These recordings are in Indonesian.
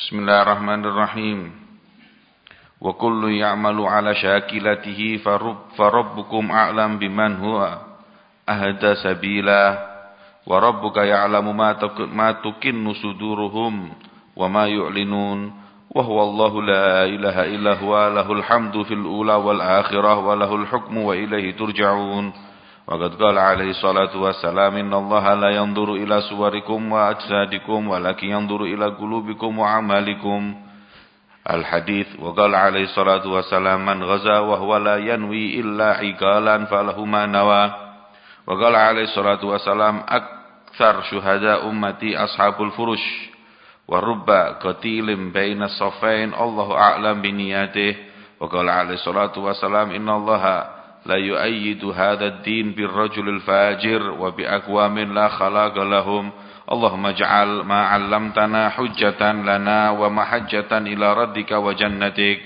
Bismillahirrahmanirrahim. Wa kullu ya'malu ala syakilatihi farabbukum a'lam biman huwa ahda sabila wa rabbuka ya'lamu ma tukinnu suduruhum wa ma yu'linun wa huwa Allahu la ilaha illa huwa lahul hamdu fil ula wal akhirah wa lahul hukmu wa ilayhi turja'un. وقد قال عليه الصلاة والسلام إن الله لا ينظر إلى صوركم وأجسادكم ولكن ينظر إلى قلوبكم وعمالكم. الحديث وقال عليه الصلاة والسلام من غزا وهو لا ينوي إلا عقالا فله ما نوى. وقال عليه الصلاة والسلام أكثر شهداء أمتي أصحاب الفرش ورب قتيل بين الصفين الله أعلم بنياته. وقال عليه الصلاة والسلام إن الله لا يؤيد هذا الدين بالرجل الفاجر وبأقوام لا خلاق لهم. اللهم اجعل ما علمتنا حجة لنا ومحجة إلى ردك وجنتك.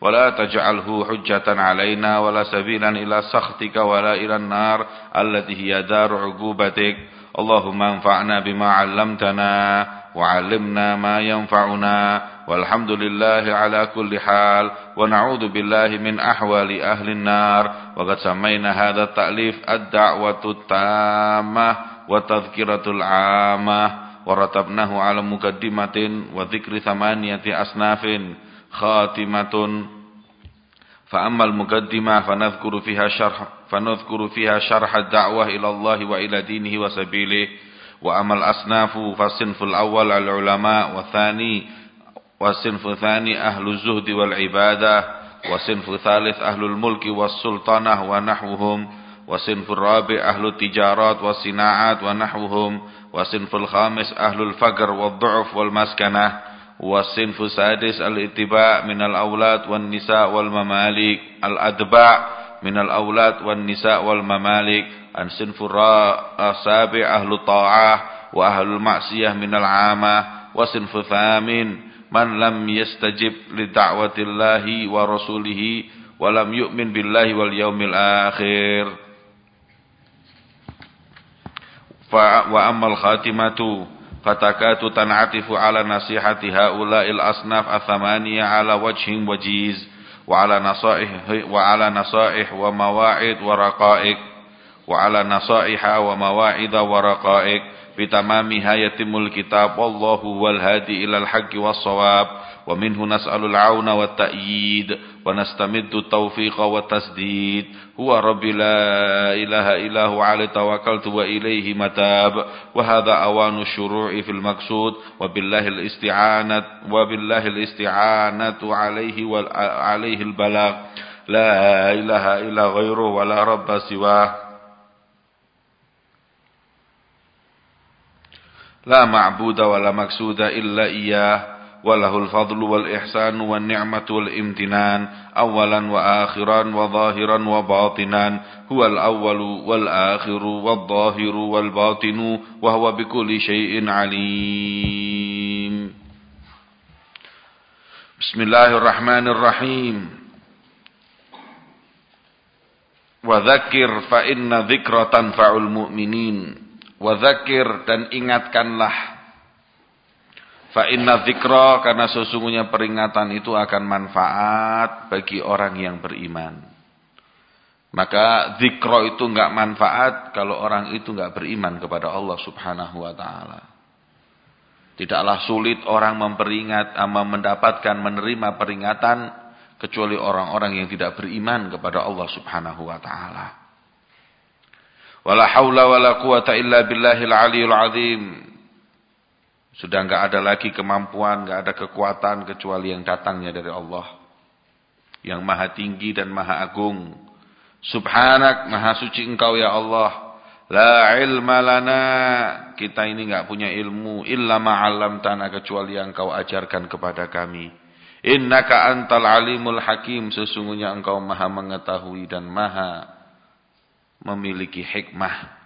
ولا تجعله حجة علينا ولا سبيلا إلى سخطك ولا إلى النار التي هي دار عقوبتك. اللهم انفعنا بما علمتنا وعلمنا ما ينفعنا. والحمد لله على كل حال ونعوذ بالله من أحوال أهل النار. وقد سمينا هذا التأليف الدعوة التامة والتذكرة العامة ورتبناه على مقدمة وذكر ثمانية أصناف خاتمة. فأما المقدمة فنذكر فيها شرح فنذكر فيها شرح الدعوة إلى الله وإلى دينه وسبيله. وأما الأصناف فالصنف الأول العلماء والثاني والصنف الثاني أهل الزهد والعبادة والصنف الثالث أهل الملك والسلطنة ونحوهم والصنف الرابع أهل التجارات والصناعات ونحوهم والصنف الخامس أهل الفقر والضعف والمسكنة والصنف السادس الاتباع من الأولاد والنساء والممالك الأدباع من الأولاد والنساء والممالك الصنف السابع أهل الطاعة وأهل المعصية من العامة والصنف الثامن man lam yastajib li da'watillahi wa rasulihi wa lam yu'min billahi wal yaumil akhir fa wa ammal khatimatu fatakatu tan'atifu ala nasihati haula'il asnaf athamaniya ala wajhin wajiz wa ala nasaih wa ala nasaih wa mawa'id wa raqa'iq wa ala nasaiha wa mawa'id wa raqa'iq بتمامها يتم الكتاب والله هو الهادي إلى الحق والصواب ومنه نسأل العون والتأييد ونستمد التوفيق والتسديد هو رب لا إله إلا هو عليه توكلت وإليه متاب وهذا أوان الشروع في المقصود وبالله الاستعانة وبالله الاستعانة عليه وعليه البلاغ لا إله إلا غيره ولا رب سواه لا معبود ولا مقصود إلا إياه وله الفضل والإحسان والنعمة والامتنان أولا وآخرا وظاهرا وباطنا هو الأول والآخر والظاهر والباطن وهو بكل شيء عليم. بسم الله الرحمن الرحيم. وذكر فإن ذكر تنفع المؤمنين. Wadhakir dan ingatkanlah. Fa inna dzikra karena sesungguhnya peringatan itu akan manfaat bagi orang yang beriman. Maka zikra itu enggak manfaat kalau orang itu enggak beriman kepada Allah Subhanahu wa taala. Tidaklah sulit orang memperingat ama mendapatkan menerima peringatan kecuali orang-orang yang tidak beriman kepada Allah Subhanahu wa taala. Wala haula wala quwata illa billahil aliyul azim. Sudah enggak ada lagi kemampuan, enggak ada kekuatan kecuali yang datangnya dari Allah. Yang maha tinggi dan maha agung. Subhanak, maha suci engkau ya Allah. La ilma lana. Kita ini enggak punya ilmu. Illa ma'alam tanah kecuali yang engkau ajarkan kepada kami. Innaka antal alimul hakim. Sesungguhnya engkau maha mengetahui dan maha memiliki hikmah.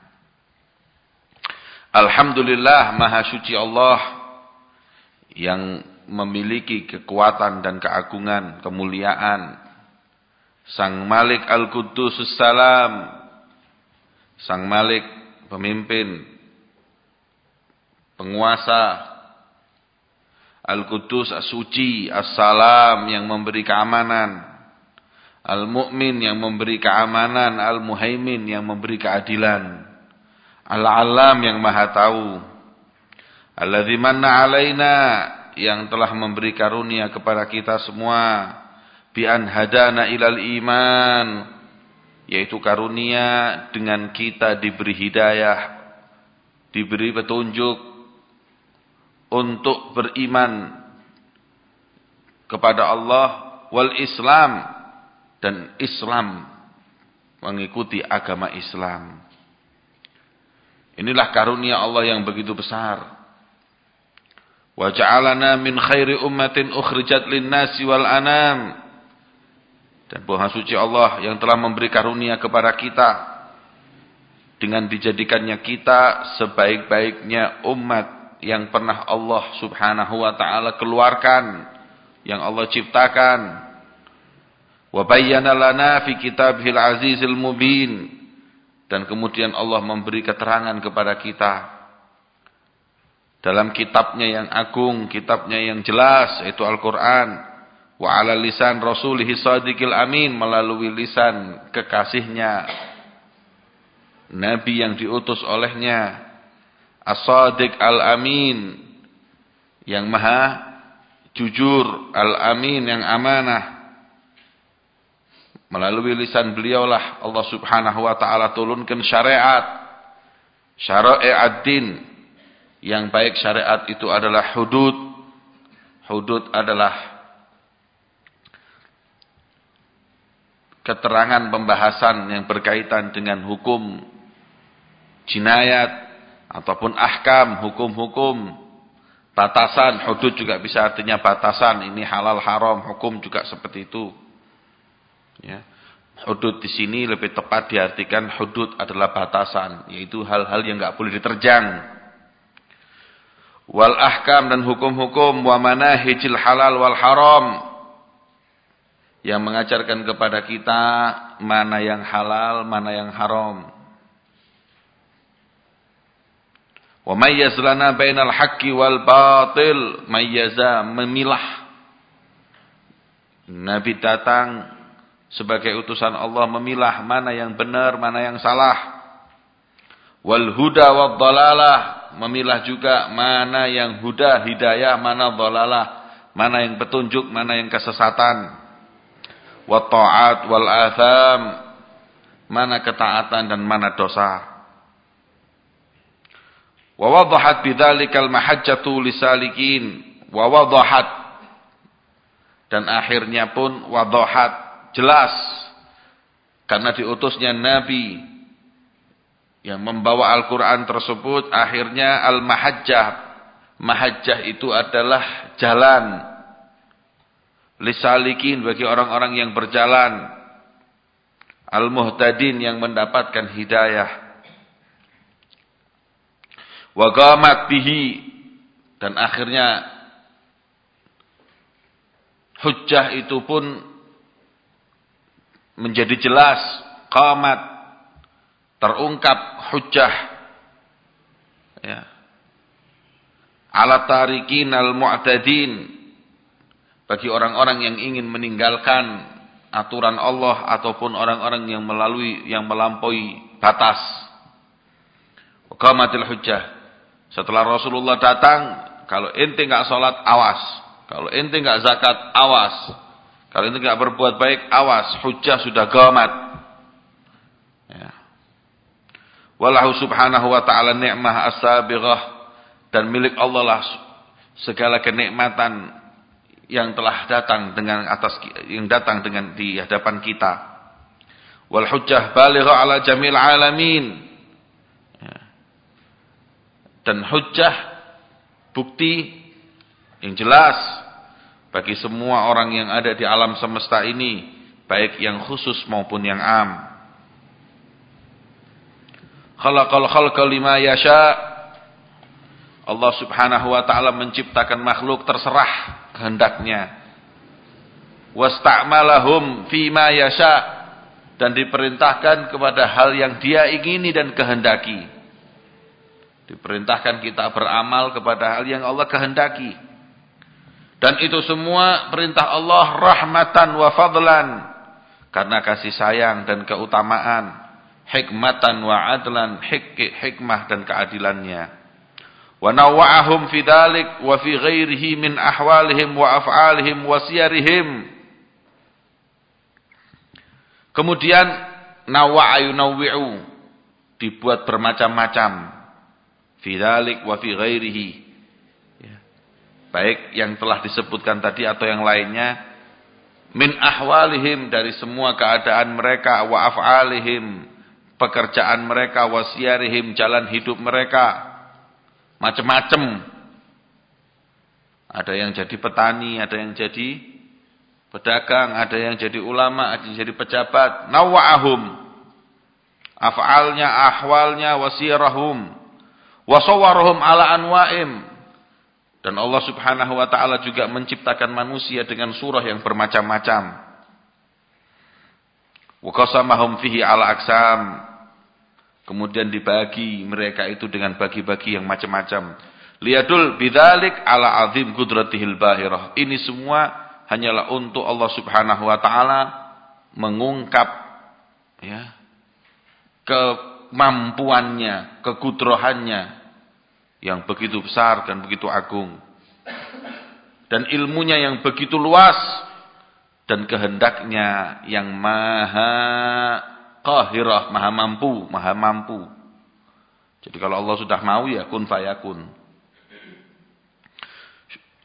Alhamdulillah Maha Suci Allah yang memiliki kekuatan dan keagungan, kemuliaan. Sang Malik Al-Quddus Salam. Sang Malik pemimpin, penguasa. Al-Qudus as-suci, as-salam yang memberi keamanan. Al-Mu'min yang memberi keamanan, Al-Muhaimin yang memberi keadilan. Al-Alam yang maha tahu. Alladzi manna alaina yang telah memberi karunia kepada kita semua bi an hadana ilal iman yaitu karunia dengan kita diberi hidayah diberi petunjuk untuk beriman kepada Allah wal Islam dan Islam mengikuti agama Islam. Inilah karunia Allah yang begitu besar. Wa ja'alana min khairi ummatin ukhrijat lin-nasi wal anam. Dan Tuhan suci Allah yang telah memberi karunia kepada kita dengan dijadikannya kita sebaik-baiknya umat yang pernah Allah Subhanahu wa taala keluarkan, yang Allah ciptakan. Wa bayyana lana fi kitabihil azizil mubin. Dan kemudian Allah memberi keterangan kepada kita. Dalam kitabnya yang agung, kitabnya yang jelas yaitu Al-Qur'an. Wa ala lisan rasulih sadiqil amin melalui lisan kekasihnya. Nabi yang diutus olehnya. As-sadiq al-amin yang maha jujur al-amin yang amanah melalui lisan beliaulah Allah Subhanahu wa taala turunkan syariat syara'i din yang baik syariat itu adalah hudud. Hudud adalah keterangan pembahasan yang berkaitan dengan hukum jinayat ataupun ahkam, hukum-hukum, batasan, hudud juga bisa artinya batasan, ini halal haram, hukum juga seperti itu. Ya. Hudud di sini lebih tepat diartikan hudud adalah batasan, yaitu hal-hal yang enggak boleh diterjang wal ahkam dan hukum-hukum wa manahijil halal wal haram yang mengajarkan kepada kita mana yang halal, mana yang haram. Wa mayyaz lana bainal haqqi wal batil, mayyaza memilah. Nabi datang sebagai utusan Allah memilah mana yang benar, mana yang salah. Wal huda wad dalalah memilah juga mana yang huda, hidayah, mana dhalalah, mana yang petunjuk, mana yang kesesatan. Wa ta'at wal atham, mana ketaatan dan mana dosa. Wa wadahat bidzalikal mahajjatu lisalikin, wa wadahat dan akhirnya pun wadahat jelas karena diutusnya nabi yang membawa Al-Quran tersebut akhirnya Al-Mahajjah. Mahajjah itu adalah jalan. Lisalikin bagi orang-orang yang berjalan. Al-Muhtadin yang mendapatkan hidayah. Wagamat bihi. Dan akhirnya hujjah itu pun menjadi jelas. Qamat terungkap hujjah ya. Ala tarikin al mu'tadin bagi orang-orang yang ingin meninggalkan aturan Allah ataupun orang-orang yang melalui yang melampaui batas. Qamatil hujjah. Setelah Rasulullah datang kalau ente enggak salat awas. Kalau ente enggak zakat awas kalau ente enggak berbuat baik awas hujjah sudah qamat Wallahu subhanahu wa ta'ala ni'mah as-sabighah. Dan milik Allah lah segala kenikmatan yang telah datang dengan atas yang datang dengan di hadapan kita. Wal hujjah baligha ala jamil alamin. Ya. Dan hujjah bukti yang jelas bagi semua orang yang ada di alam semesta ini, baik yang khusus maupun yang am. Khalaqal khalqa lima yasha. Allah Subhanahu wa taala menciptakan makhluk terserah kehendaknya. Wasta'malahum fima yasha dan diperintahkan kepada hal yang dia ingini dan kehendaki. Diperintahkan kita beramal kepada hal yang Allah kehendaki. Dan itu semua perintah Allah rahmatan wa fadlan. Karena kasih sayang dan keutamaan. Hikmatan wa adlan. Hik hikmah dan keadilannya. Wa nawa'ahum fi dalik wa fi ghairihi min ahwalihim wa af'alihim wa siyarihim. Kemudian nawa'a yunawwi'u. Dibuat bermacam-macam. Fi dalik wa fi ghairihi baik yang telah disebutkan tadi atau yang lainnya. Min ahwalihim dari semua keadaan mereka wa af'alihim pekerjaan mereka wasiarihim jalan hidup mereka. Macam-macam ada yang jadi petani ada yang jadi pedagang ada yang jadi ulama ada yang jadi pejabat. Nawa'ahum. Af'alnya ahwalnya wasirahum wasawarahum ala anwa'im dan Allah subhanahu wa ta'ala juga menciptakan manusia dengan surah yang bermacam-macam. Waqasamahum fihi ala aksam. Kemudian dibagi mereka itu dengan bagi-bagi yang macam-macam. Liadul bidalik ala azim kudratihil bahirah. Ini semua hanyalah untuk Allah subhanahu wa ta'ala mengungkap ya, kemampuannya, kekudrohannya, yang begitu besar dan begitu agung. Dan ilmunya yang begitu luas dan kehendaknya yang maha qahirah, maha mampu, maha mampu. Jadi kalau Allah sudah mau ya kun fayakun.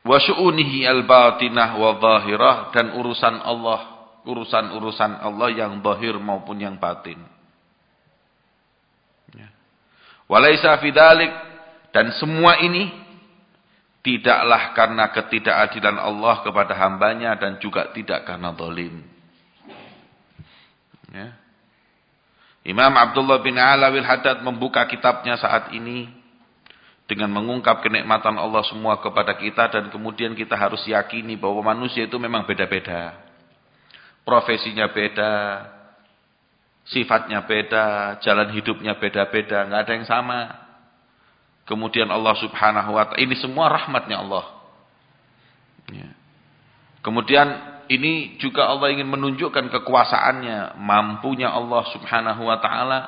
Wa syu'unihi al-batinah wa zahirah dan urusan Allah, urusan-urusan Allah yang zahir maupun yang batin. Ya. Walaysa fi dan semua ini tidaklah karena ketidakadilan Allah kepada hambanya dan juga tidak karena dolim. Ya. Imam Abdullah bin Alawil Haddad membuka kitabnya saat ini dengan mengungkap kenikmatan Allah semua kepada kita dan kemudian kita harus yakini bahwa manusia itu memang beda-beda. Profesinya beda, sifatnya beda, jalan hidupnya beda-beda, nggak ada yang sama. Kemudian Allah subhanahu wa ta'ala. Ini semua rahmatnya Allah. Ya. Kemudian ini juga Allah ingin menunjukkan kekuasaannya. Mampunya Allah subhanahu wa ta'ala.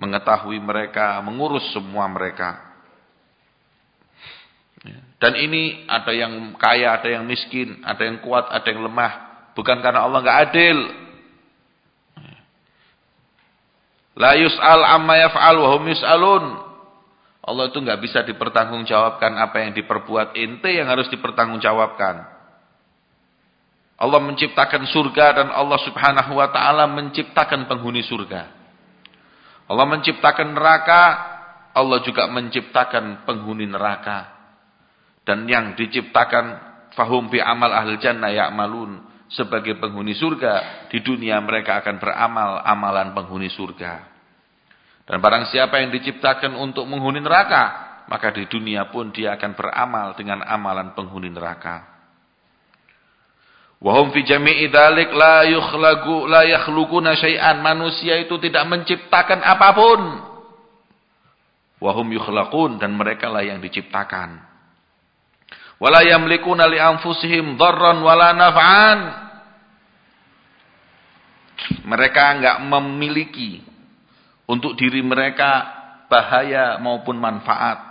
Mengetahui mereka. Mengurus semua mereka. Ya. Dan ini ada yang kaya, ada yang miskin. Ada yang kuat, ada yang lemah. Bukan karena Allah nggak adil. Ya. La yus'al amma yaf'al wa hum yus'alun. Allah itu nggak bisa dipertanggungjawabkan apa yang diperbuat ente yang harus dipertanggungjawabkan. Allah menciptakan surga dan Allah subhanahu wa ta'ala menciptakan penghuni surga. Allah menciptakan neraka, Allah juga menciptakan penghuni neraka. Dan yang diciptakan fahum bi amal ahli jannah ya'malun sebagai penghuni surga, di dunia mereka akan beramal amalan penghuni surga. Dan barang siapa yang diciptakan untuk menghuni neraka, maka di dunia pun dia akan beramal dengan amalan penghuni neraka. Wahum fi jami'i dzalik la yukhlaqu la yakhluquna syai'an. Manusia itu tidak menciptakan apa pun. Wahum yukhlaqun dan mereka lah yang diciptakan. Wala yamlikuna li anfusihim dharran wala naf'an. Mereka enggak memiliki untuk diri mereka bahaya maupun manfaat.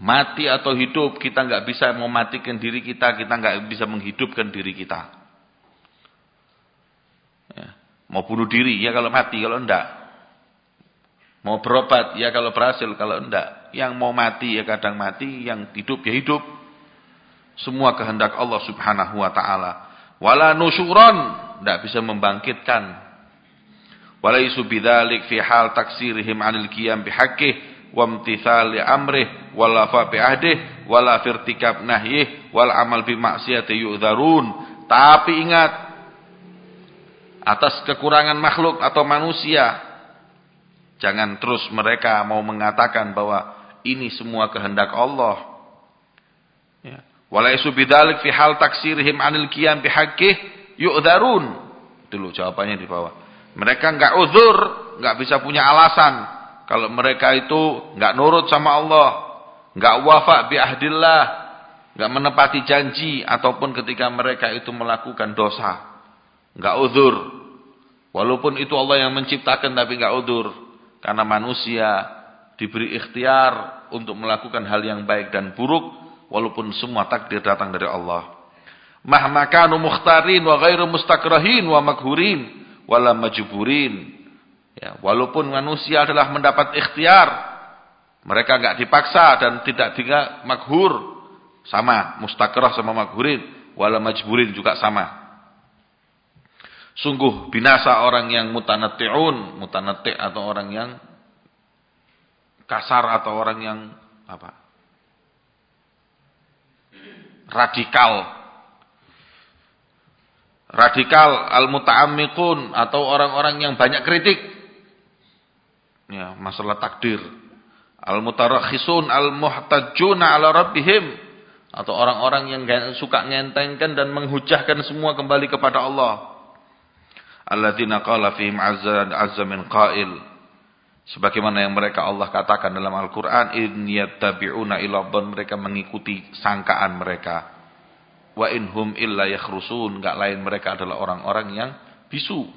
Mati atau hidup, kita nggak bisa mematikan diri kita, kita nggak bisa menghidupkan diri kita. Ya. Mau bunuh diri, ya kalau mati, kalau enggak. Mau berobat, ya kalau berhasil, kalau enggak. Yang mau mati, ya kadang mati, yang hidup, ya hidup. Semua kehendak Allah subhanahu wa ta'ala. Wala nusyuron, enggak bisa membangkitkan walaisu bidzalik fi hal taksirihim 'anil qiyam bihaqqih wa imtithali amrih wala fa bi ahdih wala firtikab nahyih wal amal bi maksiati yu'dzarun. Tapi ingat atas kekurangan makhluk atau manusia jangan terus mereka mau mengatakan bahwa ini semua kehendak Allah. Ya. Walaisu bidzalik fi hal taksirihim 'anil qiyam bihaqqih yu'dzarun. Dulu jawabannya di bawah mereka enggak uzur, enggak bisa punya alasan. Kalau mereka itu enggak nurut sama Allah, enggak wafa bi ahdillah, nggak menepati janji ataupun ketika mereka itu melakukan dosa. nggak udur. Walaupun itu Allah yang menciptakan tapi nggak udur. Karena manusia diberi ikhtiar untuk melakukan hal yang baik dan buruk walaupun semua takdir datang dari Allah. Mahmakanu mukhtarin wa ghairu mustakrahin wa makhurin wala majburin. Ya, walaupun manusia adalah mendapat ikhtiar, mereka enggak dipaksa dan tidak tidak makhur. Sama, mustakrah sama makhurin, wala majburin juga sama. Sungguh binasa orang yang mutanatti'un, mutanatti' atau orang yang kasar atau orang yang apa? radikal. Radikal al-muta'ammiqun atau orang-orang yang banyak kritik. Ya, masalah takdir. Al-mutarakhisun al-muhtajuna ala rabbihim atau orang-orang yang suka ngentengkan dan menghujahkan semua kembali kepada Allah. Alladzina qala fihim azza azza min qail Sebagaimana yang mereka Allah katakan dalam Al-Quran. In yattabi'una. Mereka mengikuti sangkaan mereka. Wa inhum illa yakhrusun. Gak lain mereka adalah orang-orang yang bisu.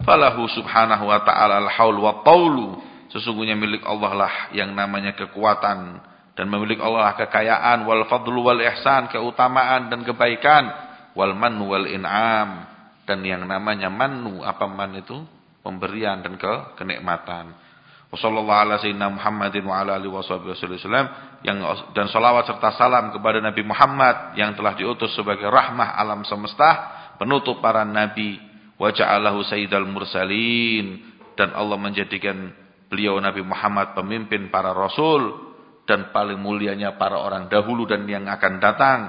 Falahu subhanahu wa ta'ala al-haul wa taulu. Sesungguhnya milik Allah lah yang namanya kekuatan. Dan memiliki Allah lah kekayaan. Wal fadlu wal ihsan. Keutamaan dan kebaikan. Wal manu wal in'am. Dan yang namanya manu. Apa man itu? Pemberian dan ke kenikmatan. Wassallallahu ala sayyidina Muhammadin wa ala wasallam yang dan salawat serta salam kepada Nabi Muhammad yang telah diutus sebagai rahmah alam semesta, penutup para nabi, wa ja'alahu sayyidal mursalin dan Allah menjadikan beliau Nabi Muhammad pemimpin para rasul dan paling mulianya para orang dahulu dan yang akan datang.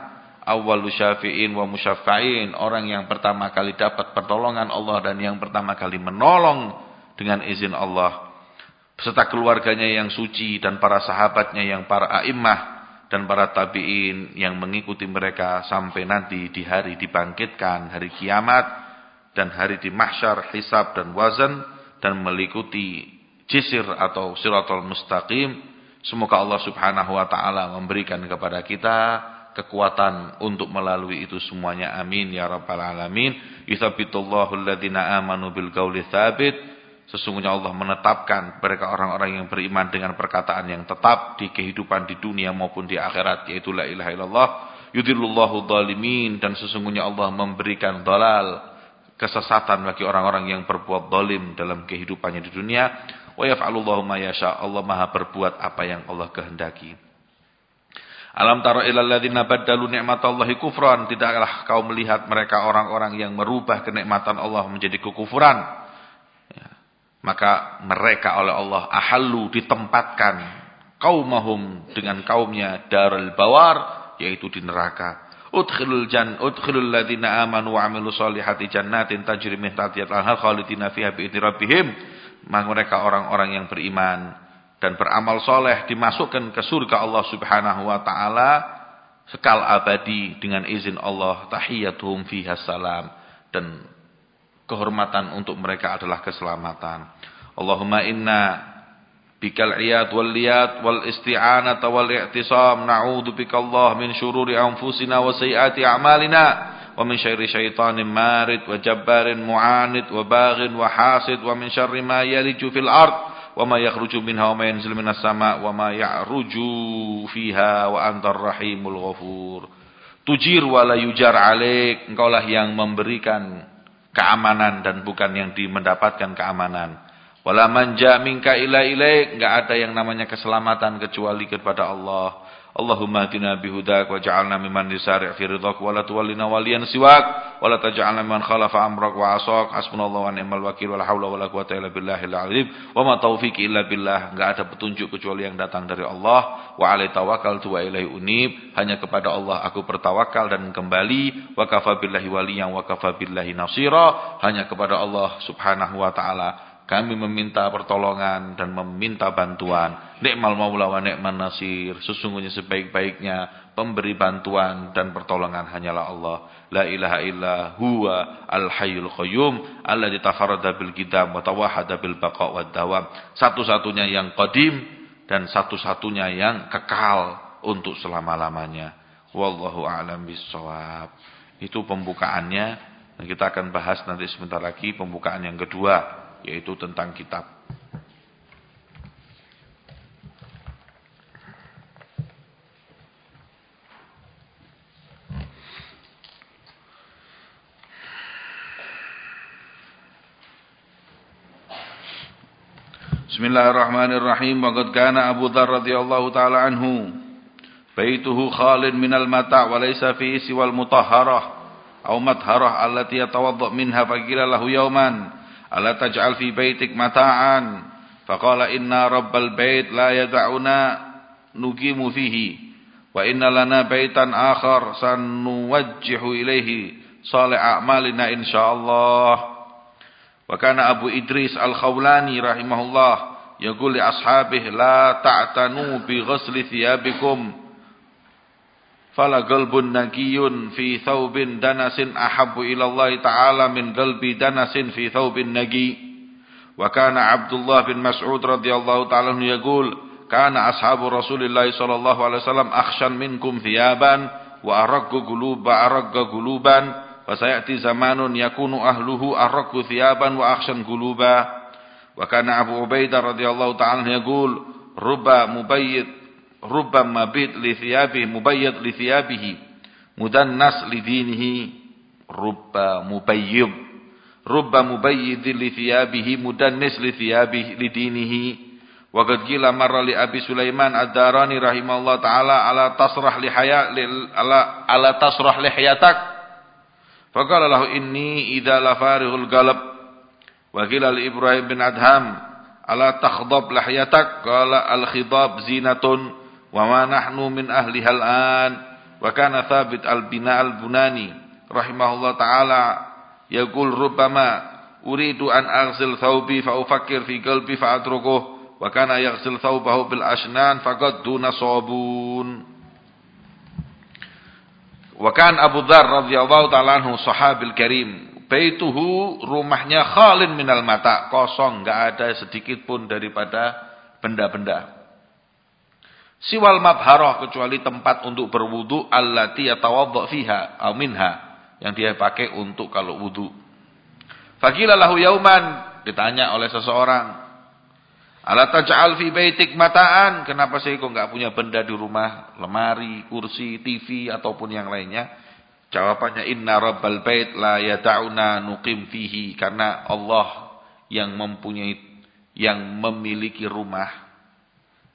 Awwalu syafi'in wa musyaffa'in, orang yang pertama kali dapat pertolongan Allah dan yang pertama kali menolong dengan izin Allah beserta keluarganya yang suci dan para sahabatnya yang para a'immah dan para tabi'in yang mengikuti mereka sampai nanti di hari dibangkitkan, hari kiamat dan hari di mahsyar, hisab dan wazan dan mengikuti jisir atau siratul mustaqim. Semoga Allah subhanahu wa ta'ala memberikan kepada kita kekuatan untuk melalui itu semuanya. Amin ya rabbal alamin. Yuthabitullahu alladhina amanu bil qawli thabit Sesungguhnya Allah menetapkan mereka orang-orang yang beriman dengan perkataan yang tetap di kehidupan di dunia maupun di akhirat yaitu la ilaha illallah yudhillullahu dhalimin dan sesungguhnya Allah memberikan dalal kesesatan bagi orang-orang yang berbuat zalim dalam kehidupannya di dunia. Wa yaf'alullahu ma yasha Allah Maha berbuat apa yang Allah kehendaki. Alam tara ilal ladzina baddalu ni'matallahi kufran tidaklah kau melihat mereka orang-orang yang merubah kenikmatan Allah menjadi kekufuran maka mereka oleh Allah ahallu ditempatkan kaumahum dengan kaumnya darul bawar yaitu di neraka. Udkhilul jan udkhilul ladzina amanu wa amilus solihati jannatin tajri min tahtiha al-anhar khalidina fiha bi rabbihim. Maka mereka orang-orang yang beriman dan beramal soleh dimasukkan ke surga Allah Subhanahu wa taala sekal abadi dengan izin Allah tahiyyatuhum fiha salam dan kehormatan untuk mereka adalah keselamatan. Allahumma inna bikal iyad wal liyad wal isti'anata wal i'tisam. Bika Allah min syururi anfusina wa sayyiati a'malina wa min syarri syaitanin marid wa jabbarin mu'anid wa baghin wa hasid wa min syarri ma yaliju fil ard wa ma yakhruju minha wa ma yanzilu minas sama wa ma ya'ruju fiha wa antar rahimul ghafur. Tujir wa la yujar alaik engkaulah yang memberikan keamanan dan bukan yang mendapatkan keamanan. Wala manja minka ila ilaik, enggak ada yang namanya keselamatan kecuali kepada Allah. Allahumma atina bihudak wa ja'alna mimman disari' fi ridhak wa la tuwallina waliyan siwak wa la taj'alna mimman khalafa amrak wa asak. Hasbunallahu wa ni'mal wakil wa la haula wa la quwata illa wa ma taufiqi illa billah. Enggak ada petunjuk kecuali yang datang dari Allah. Wa alai tawakkaltu wa ilaihi unib. Hanya kepada Allah aku bertawakal dan kembali. Wa kafa billahi waliyan wa kafa billahi nasira. Hanya kepada Allah subhanahu wa taala kami meminta pertolongan dan meminta bantuan. Nikmal maula wa ni'man nasir. Sesungguhnya sebaik-baiknya pemberi bantuan dan pertolongan hanyalah Allah. La ilaha illa huwa al-hayyul qayyum alladzi tafarrada bil qidam wa tawahhada bil baqa' wad dawam. Satu-satunya yang qadim dan satu-satunya yang kekal untuk selama-lamanya. Wallahu a'lam bissawab. Itu pembukaannya kita akan bahas nanti sebentar lagi pembukaan yang kedua yaitu tentang kitab. Bismillahirrahmanirrahim. Waqad kana Abu Dzar radhiyallahu taala anhu baituhu khalin minal mata wa laysa fihi siwal mutahharah aw matharah allati yatawadda minha faqila lahu yawman ألا تجعل في بيتك متاعا فقال إن رب البيت لا يدعنا نقيم فيه وإن لنا بيتا آخر سنوجه إليه صالح أعمالنا إن شاء الله وكان أبو إدريس الخولاني رحمه الله يقول لأصحابه لا تعتنوا بغسل ثيابكم Fala galbun nagiyun fi thawbin danasin ahabbu ilallahi ta'ala min galbi danasin fi thawbin nagi. Wa kana Abdullah bin Mas'ud radhiyallahu ta'ala yaqul kana ashabu Rasulillah sallallahu alaihi wasallam akhshan minkum thiyaban wa araqqa quluba araqqa quluban wa sayati zamanun yakunu ahluhu araqqa thiyaban wa akhshan quluba. Wa kana Abu Ubaidah radhiyallahu ta'ala yaqul rubba mubayyid rubbama bid li thiyabihi mubayyad li thiyabihi mudannas li dinihi rubba mubayyib rubba mubayyid li thiyabihi mudannis li thiyabihi li dinihi. Wa qad qila marra li abi sulaiman ad-darani rahimahullah taala ala tasrah li haya ala ala tasrah lihiyatak faqala lahu inni idza la farihul galab. Wa qila li ibrahim bin adham ala takhdab lihiyatak qala al khidab zinatun wa ma nahnu min ahli hal'an wa kana thabit al-bina al-bunani rahimahullah ta'ala yaqul rubbama uridu an aghsil thawbi fa ufakkir fi qalbi fa atrukuh. Wa kana yaghsil thawbahu bil ashnan faqad duna sabun. Wa kan Abu Dzar radhiyallahu ta'ala anhu sahabil karim baituhu rumahnya khalin minal mata. Kosong enggak ada sedikit pun daripada benda-benda Siwal mabharah kecuali tempat untuk berwudu allati yatawadda fiha aw minha yang dia pakai untuk kalau wudu. Faqila lahu yauman ditanya oleh seseorang Ala taj'al fi baitik mata'an? Kenapa sih kok enggak punya benda di rumah? Lemari, kursi, TV ataupun yang lainnya? Jawabannya inna rabbal bait la yad'una nuqim fihi karena Allah yang mempunyai yang memiliki rumah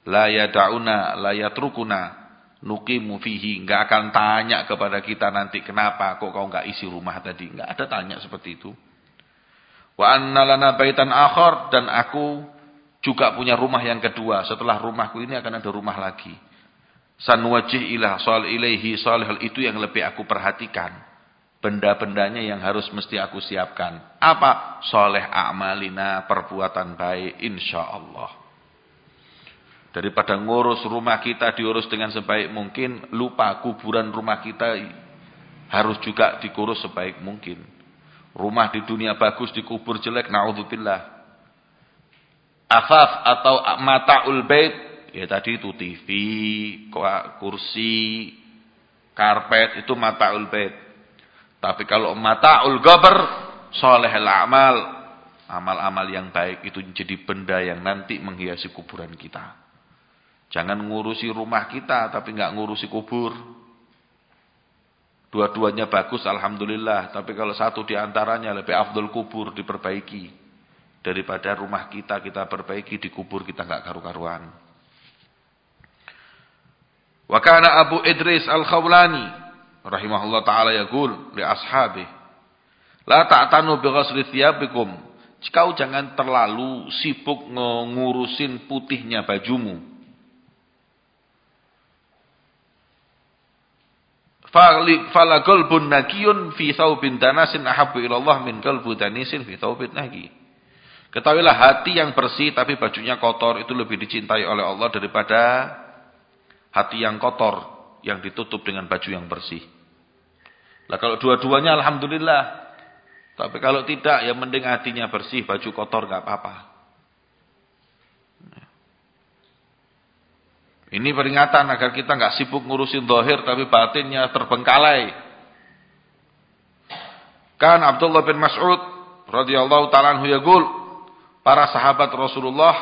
la yada'una la yatrukuna. Nuqimu fihi. Enggak akan tanya kepada kita nanti kenapa kok kau enggak isi rumah tadi. Enggak ada tanya seperti itu. Wa anna lana baitan akhar dan aku juga punya rumah yang kedua. Setelah rumahku ini akan ada rumah lagi. Sanwajih ilah soal ilaihi salihal. Itu yang lebih aku perhatikan. Benda-bendanya yang harus mesti aku siapkan. Apa? Soleh amalina perbuatan baik insyaallah Daripada ngurus rumah kita diurus dengan sebaik mungkin, lupa kuburan rumah kita harus juga dikurus sebaik mungkin. Rumah di dunia bagus dikubur jelek, naudzubillah. Afaf atau mataul bait, ya tadi itu TV, kursi, karpet itu mataul bait. Tapi kalau mataul gabar, solehel amal, amal-amal yang baik itu jadi benda yang nanti menghiasi kuburan kita. Jangan ngurusi rumah kita tapi nggak ngurusi kubur. Dua-duanya bagus alhamdulillah, tapi kalau satu di antaranya lebih afdol kubur diperbaiki daripada rumah kita kita perbaiki di kubur kita nggak karu-karuan. Wa kana Abu Idris Al-Khawlani rahimahullah taala yaqul li ashabi la ta'tanu bi ghasli thiyabikum. Kau jangan terlalu sibuk ngurusin putihnya bajumu. Fala qalbun nakiyun fi thawbin danasin ahabbu ilallah min qalbu danisin fi thawbin nagi. Ketahuilah hati yang bersih tapi bajunya kotor itu lebih dicintai oleh Allah daripada hati yang kotor yang ditutup dengan baju yang bersih. Lah kalau dua-duanya alhamdulillah. Tapi kalau tidak ya mending hatinya bersih, baju kotor enggak apa-apa. Ini peringatan agar kita nggak sibuk ngurusin dohir tapi batinnya terbengkalai. Kan Abdullah bin Mas'ud radhiyallahu taala yaqul, para sahabat Rasulullah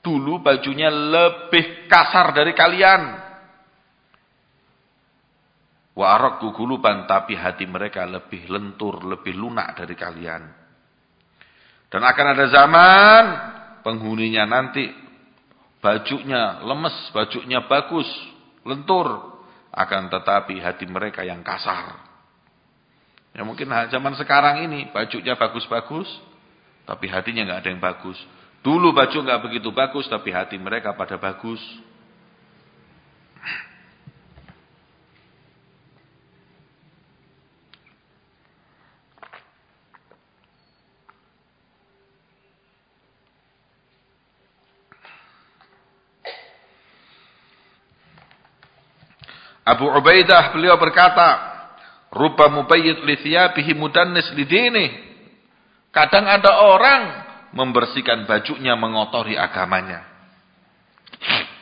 dulu bajunya lebih kasar dari kalian. Wa arakku guluban tapi hati mereka lebih lentur, lebih lunak dari kalian. Dan akan ada zaman penghuninya nanti bajunya lemes, bajunya bagus, lentur, akan tetapi hati mereka yang kasar. Ya mungkin zaman sekarang ini bajunya bagus-bagus, tapi hatinya nggak ada yang bagus. Dulu baju nggak begitu bagus, tapi hati mereka pada bagus. Abu Ubaidah beliau berkata, "Rupa mubayyid li thiyabihi mudannis li Kadang ada orang membersihkan bajunya mengotori agamanya.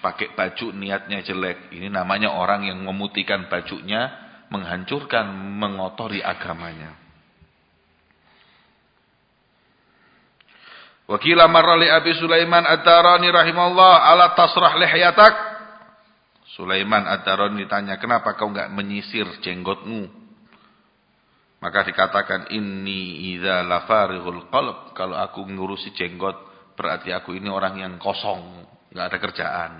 Pakai baju niatnya jelek. Ini namanya orang yang memutihkan bajunya, menghancurkan, mengotori agamanya. Wakila marrali Abi Sulaiman Ad-Darani rahimahullah ala tasrah lihyatak Sulaiman Ad-Daron ditanya, kenapa kau enggak menyisir jenggotmu? Maka dikatakan, ini idza lafarihul qalb. Kalau aku ngurusi jenggot, berarti aku ini orang yang kosong. enggak ada kerjaan.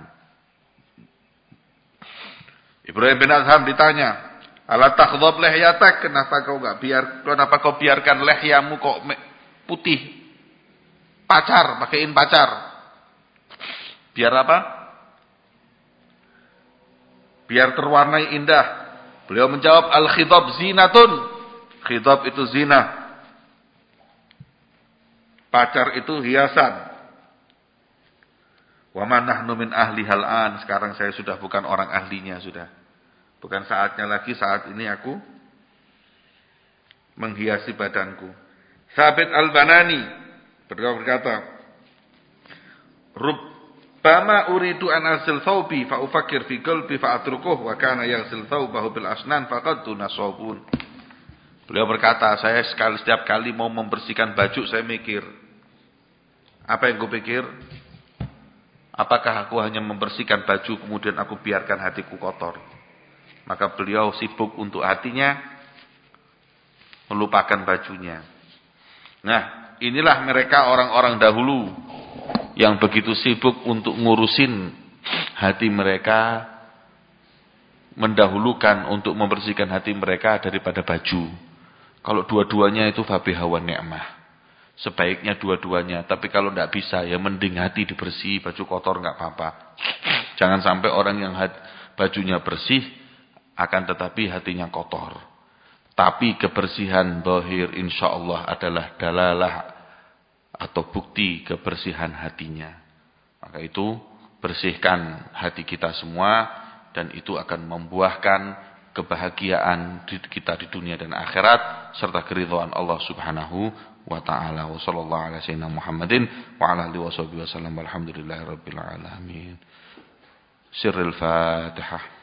Ibrahim bin Azham ditanya, Ala takhdhab lihyatak, kenapa kau enggak biar kenapa kau biarkan lehyamu kok putih? Pacar, pakaiin pacar. Biar apa? Biar terwarnai indah. Beliau menjawab al-khitab zinatun. Khitab itu zina. Pacar itu hiasan. Wa man ahli hal'an. Sekarang saya sudah bukan orang ahlinya sudah. Bukan saatnya lagi saat ini aku menghiasi badanku. Sabit al-Banani berkata, Rub Bama uridu an asil thawbi fa ufakir fi qalbi fa atrukuh wa kana yaghsil thawbahu bil asnan faqad tunasabun. Beliau berkata, saya sekali setiap kali mau membersihkan baju saya mikir. Apa yang gue pikir? Apakah aku hanya membersihkan baju kemudian aku biarkan hatiku kotor? Maka beliau sibuk untuk hatinya melupakan bajunya. Nah, inilah mereka orang-orang dahulu yang begitu sibuk untuk ngurusin hati mereka mendahulukan untuk membersihkan hati mereka daripada baju. Kalau dua-duanya itu babi hawa ni'mah. Sebaiknya dua-duanya. Tapi kalau tidak bisa ya mending hati dibersih, baju kotor nggak apa-apa. Jangan sampai orang yang bajunya bersih akan tetapi hatinya kotor. Tapi kebersihan bahir insya Allah adalah dalalah atau bukti kebersihan hatinya. Maka itu bersihkan hati kita semua dan itu akan membuahkan kebahagiaan kita di dunia dan akhirat serta keridhaan Allah Subhanahu wa taala. Wa sallallahu ala sayyidina Muhammadin wa ala alihi wasallam. Walhamdulillahirabbil alamin. Sirrul Fatihah.